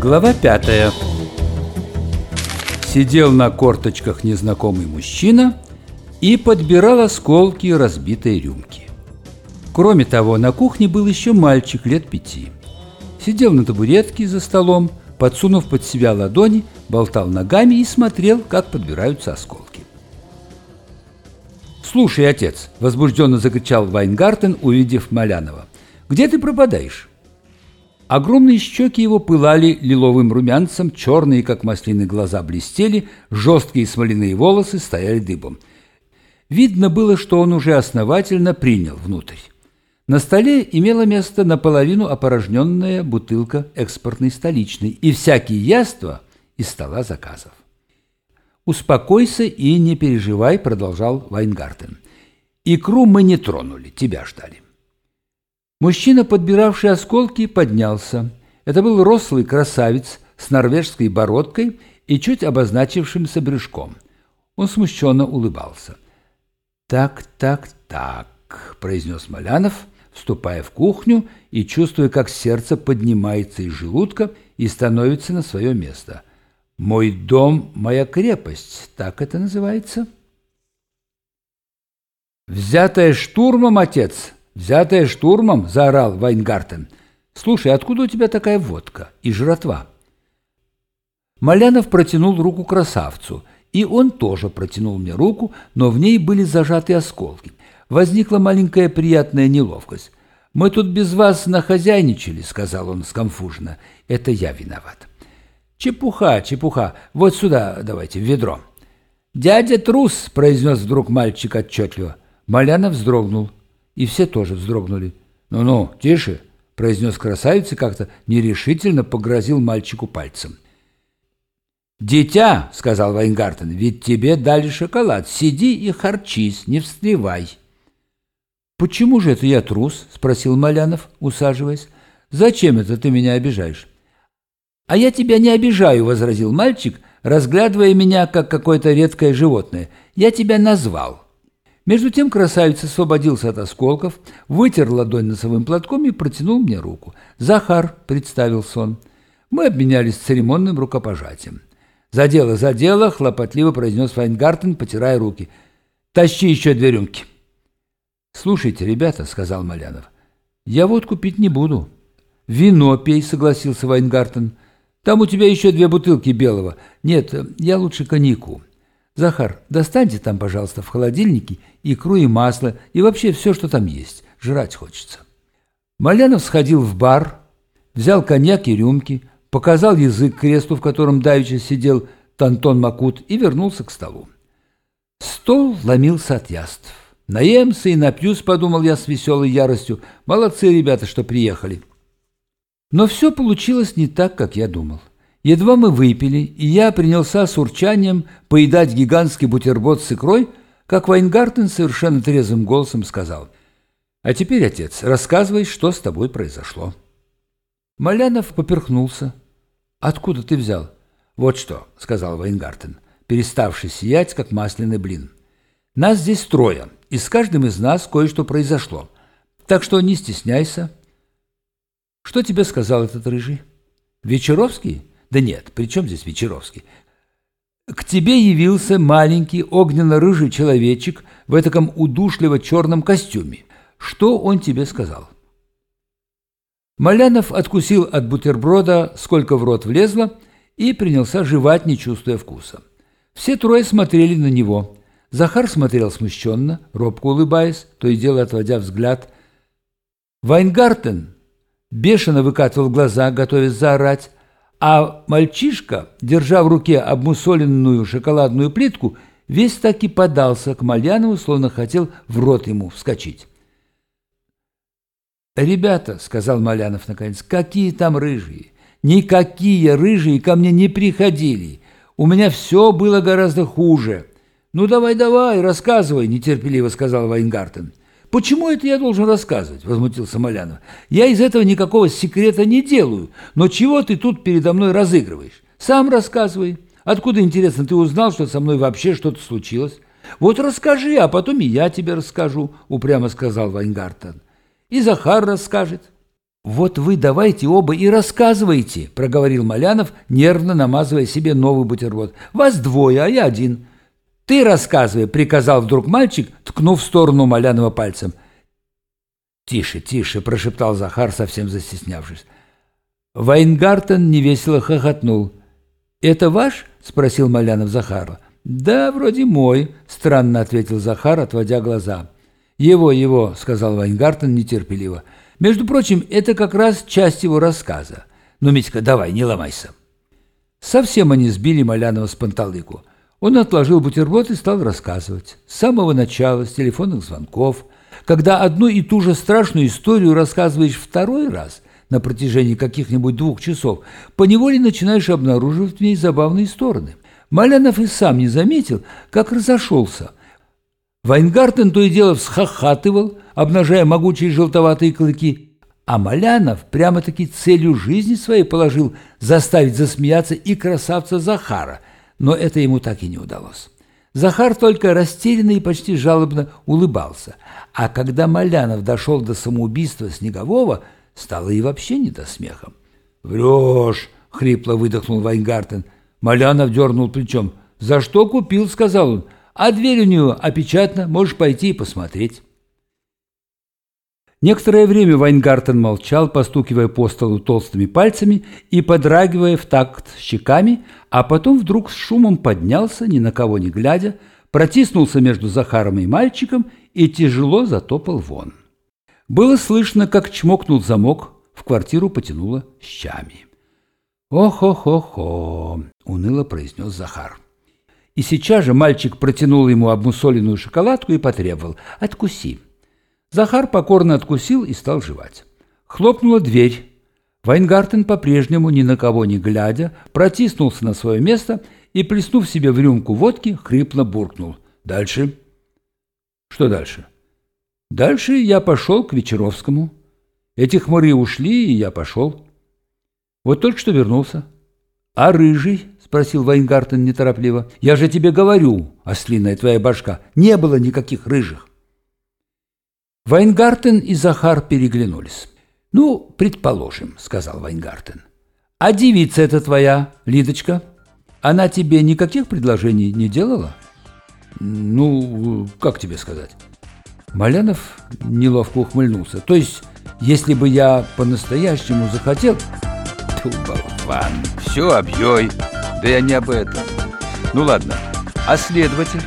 Глава пятая Сидел на корточках незнакомый мужчина и подбирал осколки разбитой рюмки. Кроме того, на кухне был еще мальчик лет пяти. Сидел на табуретке за столом, подсунув под себя ладони, болтал ногами и смотрел, как подбираются осколки. «Слушай, отец!» – возбужденно закричал Вайнгартен, увидев Малянова. «Где ты пропадаешь?» Огромные щеки его пылали лиловым румянцем, черные, как маслины, глаза блестели, жесткие смоляные волосы стояли дыбом. Видно было, что он уже основательно принял внутрь. На столе имела место наполовину опорожненная бутылка экспортной столичной и всякие яства из стола заказов. «Успокойся и не переживай», — продолжал Вайнгартен. «Икру мы не тронули, тебя ждали». Мужчина, подбиравший осколки, поднялся. Это был рослый красавец с норвежской бородкой и чуть обозначившимся брюшком. Он смущенно улыбался. «Так, так, так», — произнес Малянов, вступая в кухню и чувствуя, как сердце поднимается из желудка и становится на свое место — «Мой дом – моя крепость», так это называется. «Взятая штурмом, отец! Взятая штурмом!» – заорал Вайнгартен. «Слушай, откуда у тебя такая водка и жратва?» Малянов протянул руку красавцу, и он тоже протянул мне руку, но в ней были зажаты осколки. Возникла маленькая приятная неловкость. «Мы тут без вас нахозяйничали», — сказал он скомфуженно. «Это я виноват». «Чепуха, чепуха. Вот сюда давайте, в ведро». «Дядя трус!» – произнес вдруг мальчик отчетливо. Малянов вздрогнул. И все тоже вздрогнули. «Ну-ну, тише!» – произнес красавица как-то нерешительно погрозил мальчику пальцем. «Дитя!» – сказал Вайнгартен. «Ведь тебе дали шоколад. Сиди и харчись, не встревай». «Почему же это я трус?» – спросил Малянов, усаживаясь. «Зачем это ты меня обижаешь?» «А я тебя не обижаю», — возразил мальчик, разглядывая меня, как какое-то редкое животное. «Я тебя назвал». Между тем красавец освободился от осколков, вытер ладонь носовым платком и протянул мне руку. «Захар», — представился он. Мы обменялись церемонным рукопожатием. «За дело, за дело!» — хлопотливо произнес Файнгартен, потирая руки. «Тащи еще две рюмки!» «Слушайте, ребята», — сказал Малянов, — «я водку пить не буду». «Вино пей», — согласился Вайнгартен. Там у тебя еще две бутылки белого. Нет, я лучше коньяку. Захар, достаньте там, пожалуйста, в холодильнике икру и масло, и вообще все, что там есть. Жрать хочется». Малянов сходил в бар, взял коньяк и рюмки, показал язык кресту, в котором давеча сидел Тантон Макут, и вернулся к столу. Стол ломился от яств. Наемся и напьюсь, подумал я с веселой яростью. Молодцы ребята, что приехали. Но все получилось не так, как я думал. Едва мы выпили, и я принялся с урчанием поедать гигантский бутерброд с икрой, как Вайнгартен совершенно трезвым голосом сказал, «А теперь, отец, рассказывай, что с тобой произошло». Малянов поперхнулся. «Откуда ты взял?» «Вот что», — сказал Вайнгартен, переставший сиять, как масляный блин. «Нас здесь трое, и с каждым из нас кое-что произошло. Так что не стесняйся, что тебе сказал этот рыжий? Вечеровский? Да нет, при чем здесь Вечеровский? К тебе явился маленький огненно-рыжий человечек в этом удушливо-черном костюме. Что он тебе сказал? Малянов откусил от бутерброда, сколько в рот влезло, и принялся жевать, не чувствуя вкуса. Все трое смотрели на него. Захар смотрел смущенно, робко улыбаясь, то и дело отводя взгляд. Вайнгартен бешено выкатывал глаза, готовясь заорать, а мальчишка, держа в руке обмусоленную шоколадную плитку, весь таки подался к Мальянову, словно хотел в рот ему вскочить. «Ребята», — сказал Малянов наконец, — «какие там рыжие? Никакие рыжие ко мне не приходили. У меня все было гораздо хуже». «Ну давай, давай, рассказывай», — нетерпеливо сказал Вайнгартен. «Почему это я должен рассказывать?» – возмутился Малянов. «Я из этого никакого секрета не делаю. Но чего ты тут передо мной разыгрываешь? Сам рассказывай. Откуда, интересно, ты узнал, что со мной вообще что-то случилось?» «Вот расскажи, а потом и я тебе расскажу», – упрямо сказал Вайнгартен. «И Захар расскажет». «Вот вы давайте оба и рассказывайте», – проговорил Малянов, нервно намазывая себе новый бутерброд. «Вас двое, а я один». «Ты рассказывай», – приказал вдруг мальчик, ткнув в сторону Малянова пальцем. «Тише, тише», – прошептал Захар, совсем застеснявшись. Вайнгартен невесело хохотнул. «Это ваш?» – спросил Малянов Захара. «Да, вроде мой», – странно ответил Захар, отводя глаза. «Его, его», – сказал Вайнгартен нетерпеливо. «Между прочим, это как раз часть его рассказа. Ну, Митька, давай, не ломайся». Совсем они сбили Малянова с панталыку. Он отложил бутерброд и стал рассказывать. С самого начала, с телефонных звонков. Когда одну и ту же страшную историю рассказываешь второй раз на протяжении каких-нибудь двух часов, поневоле начинаешь обнаруживать в ней забавные стороны. Малянов и сам не заметил, как разошелся. Вайнгартен то и дело всхохатывал, обнажая могучие желтоватые клыки, а Малянов прямо-таки целью жизни своей положил заставить засмеяться и красавца Захара – но это ему так и не удалось. Захар только растерянно и почти жалобно улыбался, а когда Малянов дошел до самоубийства Снегового, стало и вообще не до смеха. «Врешь!» — хрипло выдохнул Вайнгартен. Малянов дернул плечом. «За что купил?» — сказал он. «А дверь у нее опечатана, можешь пойти и посмотреть». Некоторое время Вайнгартен молчал, постукивая по столу толстыми пальцами и подрагивая в такт щеками, а потом вдруг с шумом поднялся, ни на кого не глядя, протиснулся между Захаром и мальчиком и тяжело затопал вон. Было слышно, как чмокнул замок, в квартиру потянуло щами. «Ох-ох-ох-ох!» — уныло произнес Захар. И сейчас же мальчик протянул ему обмусоленную шоколадку и потребовал «Откуси». Захар покорно откусил и стал жевать. Хлопнула дверь. Вайнгартен по-прежнему, ни на кого не глядя, протиснулся на свое место и, плеснув себе в рюмку водки, хрипло буркнул. «Дальше?» «Что дальше?» «Дальше я пошел к Вечеровскому. Эти хмуры ушли, и я пошел. Вот только что вернулся». «А рыжий?» — спросил Вайнгартен неторопливо. «Я же тебе говорю, ослиная твоя башка, не было никаких рыжих». Вайнгартен и Захар переглянулись. «Ну, предположим», — сказал Вайнгартен. «А девица эта твоя, Лидочка, она тебе никаких предложений не делала?» «Ну, как тебе сказать?» Малянов неловко ухмыльнулся. «То есть, если бы я по-настоящему захотел...» Ту, болван, все объей. Да я не об этом. Ну ладно, а следователь?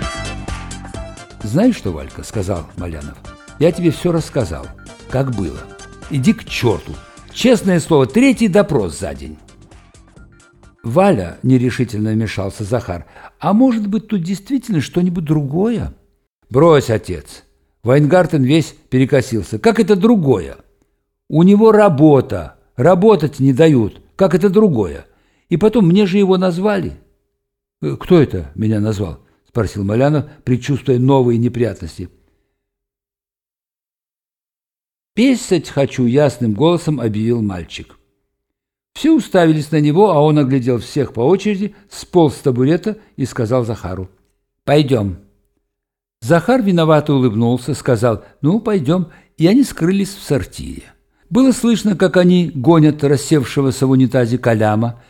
«Знаешь что, Валька?» — сказал Малянов. Я тебе все рассказал, как было. Иди к черту. Честное слово, третий допрос за день. Валя, нерешительно вмешался Захар, а может быть тут действительно что-нибудь другое? Брось, отец. Вайнгартен весь перекосился. Как это другое? У него работа. Работать не дают. Как это другое? И потом, мне же его назвали. «Э, «Кто это меня назвал?» – спросил Малянов, предчувствуя новые неприятности. «Писать хочу!» — ясным голосом объявил мальчик. Все уставились на него, а он оглядел всех по очереди, сполз с табурета и сказал Захару. «Пойдем». Захар виновато улыбнулся, сказал «Ну, пойдем», и они скрылись в сортире. Было слышно, как они гонят рассевшегося в унитазе Каляма.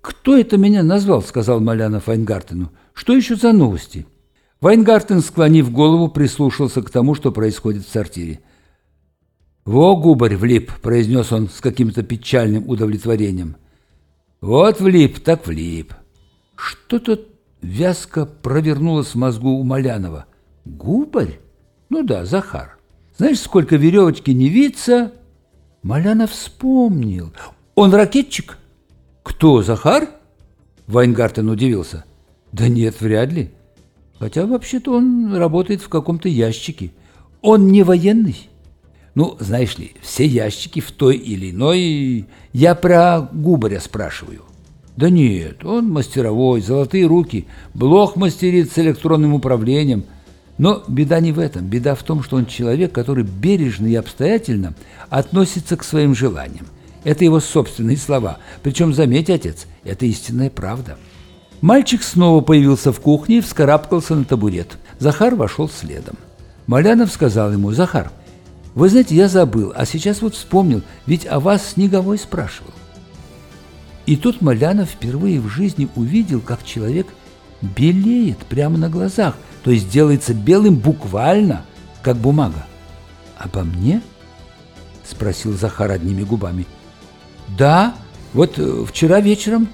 «Кто это меня назвал?» — сказал Малянов Вайнгартену. «Что еще за новости?» Вайнгартен, склонив голову, прислушался к тому, что происходит в сортире. «Во, губарь, влип!» – произнес он с каким-то печальным удовлетворением. «Вот влип, так влип!» Что-то вязко провернулось в мозгу у Малянова. «Губарь? Ну да, Захар. Знаешь, сколько веревочки не виться?» Малянов вспомнил. «Он ракетчик?» «Кто, Захар?» Вайнгартен удивился. «Да нет, вряд ли. Хотя вообще-то он работает в каком-то ящике. Он не военный?» Ну, знаешь ли, все ящики в той или иной... Я про Губаря спрашиваю. Да нет, он мастеровой, золотые руки, блох мастерит с электронным управлением. Но беда не в этом. Беда в том, что он человек, который бережно и обстоятельно относится к своим желаниям. Это его собственные слова. Причем, заметь, отец, это истинная правда. Мальчик снова появился в кухне и вскарабкался на табурет. Захар вошел следом. Малянов сказал ему, «Захар, Вы знаете, я забыл, а сейчас вот вспомнил, ведь о вас Снеговой спрашивал. И тут Малянов впервые в жизни увидел, как человек белеет прямо на глазах, то есть делается белым буквально, как бумага. «Обо мне?» – спросил Захар одними губами. «Да, вот э, вчера вечером».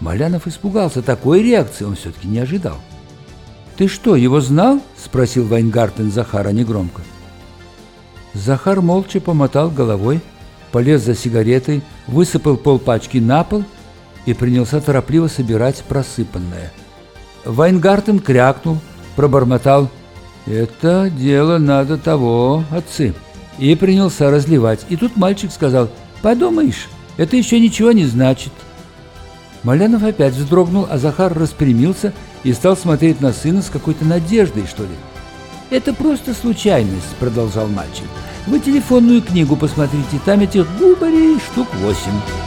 Малянов испугался. Такой реакции он все-таки не ожидал. «Ты что, его знал?» – спросил Вайнгартен Захара негромко. Захар молча помотал головой, полез за сигаретой, высыпал полпачки на пол и принялся торопливо собирать просыпанное. Вайнгартен крякнул, пробормотал «Это дело надо того, отцы!» и принялся разливать. И тут мальчик сказал «Подумаешь, это еще ничего не значит». Малянов опять вздрогнул, а Захар распрямился и стал смотреть на сына с какой-то надеждой, что ли. «Это просто случайность», — продолжал мальчик. «Вы телефонную книгу посмотрите, там этих губарей штук восемь».